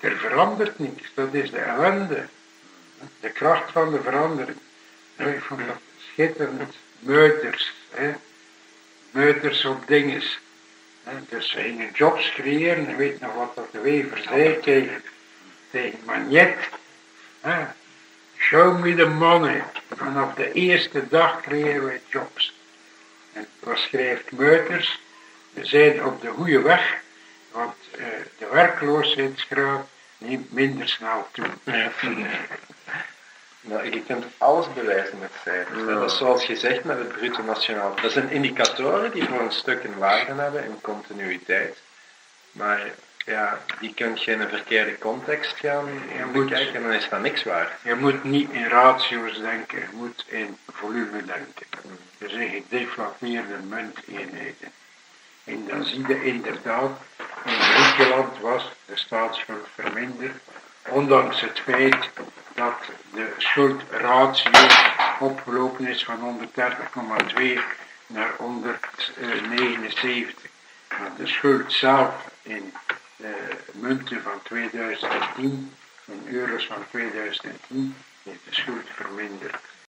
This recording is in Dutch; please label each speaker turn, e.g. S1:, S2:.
S1: er verandert niks. Dat is de ellende. De kracht van de verandering. Ik vond dat schitterend. Meuters. Hè. Meuters op dinges. Dus ze gingen jobs creëren. Je weet nog wat dat de Wever zei tegen, tegen Magnet. Hè. Show me the money. Vanaf de eerste dag creëren wij jobs. En wat schrijft Meuters? We zijn op de goede weg, want eh, de werkloosheidsgraad neemt minder snel toe.
S2: Nou, je kunt alles bewijzen met cijfers. Dat is zoals je zegt met het bruto nationaal. Dat zijn indicatoren die voor een stuk een waarde hebben in continuïteit. Maar ja, die kun je in een verkeerde context gaan
S1: moet-
S2: bekijken en dan is dat niks waard.
S1: Je moet niet in ratio's denken, je moet in volume denken. Er zijn gedeflateerde munteenheden. En dan zie je inderdaad, in Griekenland was de staatsschuld verminderd, ondanks het feit dat de schuldratio opgelopen is van 130,2 naar 179. Maar de schuld zelf in eh, munten van 2010, in euro's van 2010, is de schuld verminderd.